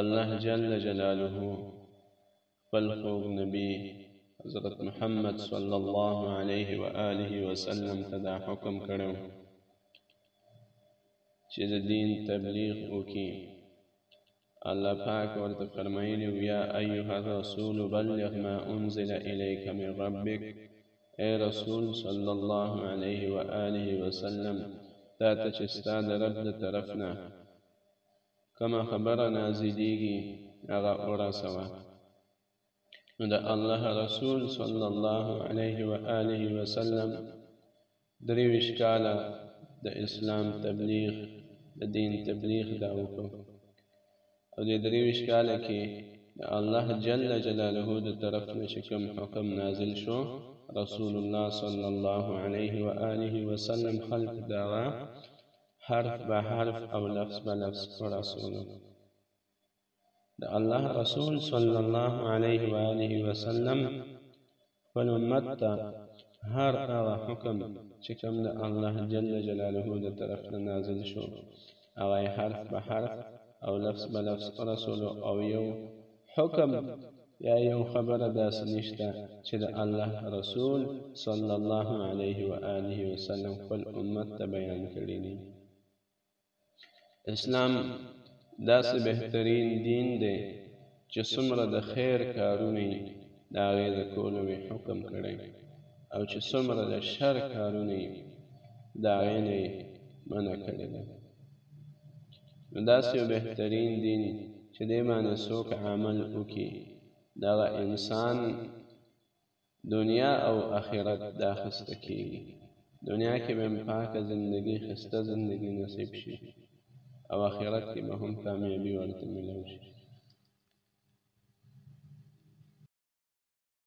الله جل جلاله خپل خوږ نبی حضرت محمد صلی الله علیه و آله وسلم ته دا حکم کړو چې د دین تبلیغ وکړي الله پاک ورته فرمایلی یا ایها الرسول بلغ ما انزل الیک من ربک ای رسول صلی الله علیه و آله وسلم تا ته چې ستا د رب د طرف نه کومه خبره نازلیږي هغه ورسوه نو د الله رسول صلی الله علیه و آله وسلم درې ویشت کاله د اسلام تبلیغ د دین تبلیغ دا وکړو او د درې ویشت کاله کې د الله جل جلاله د طرف نه چې کوم حکم نازل شو رسول الله صلی الله علیه و آله وسلم خلق دا حرف به حرف او لفظ به لفظ ورسولو د الله رسول صلی الله علیه و آله وسلم خپل امت ته هر هغه حکم چې کوم د الله جل جلاله د طرف نه نازل شو هغه حرف به حرف او لفظ به لفظ ورسولو او یو حکم یا یو خبره داسې نشته چې د الله رسول صلی الله علیه و آله وسلم خپل امت ته بیان کړی نه اسلام داسې بهترین دین دی چې څومره د خیر کارونه یې د هغې د کولو مې حکم کړی او چې څومره د شر کارونه یې د هغې نه یې منع کړې ده نو داسې یو بهترین دین چې دې باندې څوک عمل وکړي دغه انسان دنیا او اخرت د اخسته کیږی دنیا کی به پاکه زندګی خسته زندګی نصیب شی او اخرت کی به هم کامیابی ورته ملو شی.